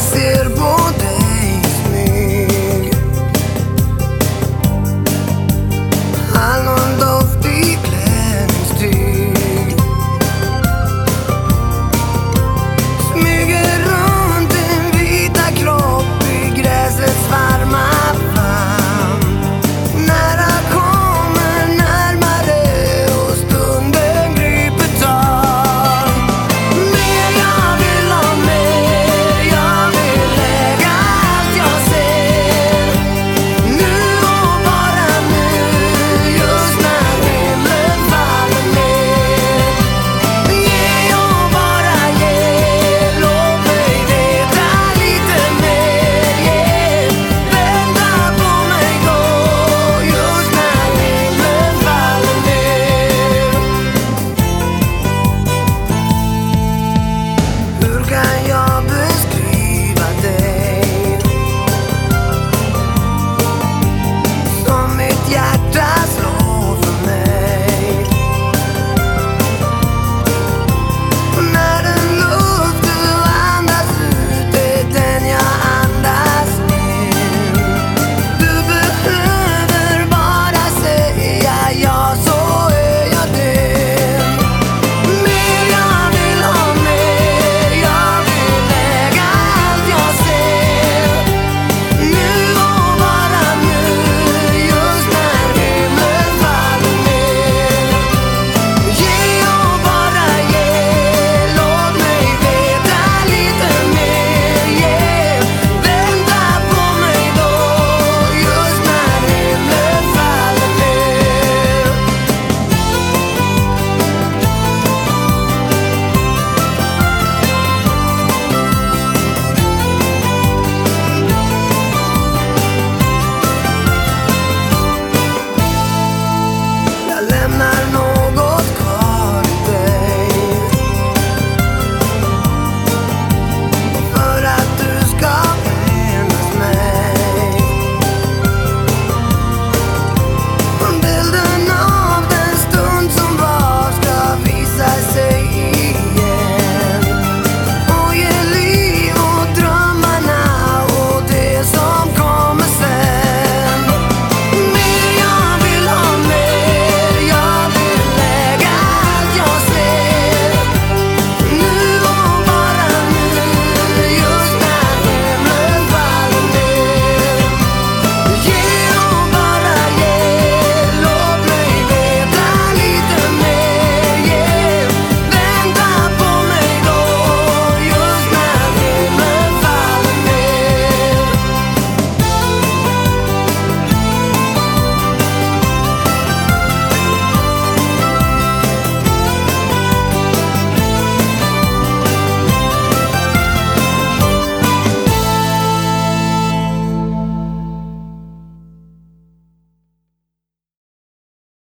ser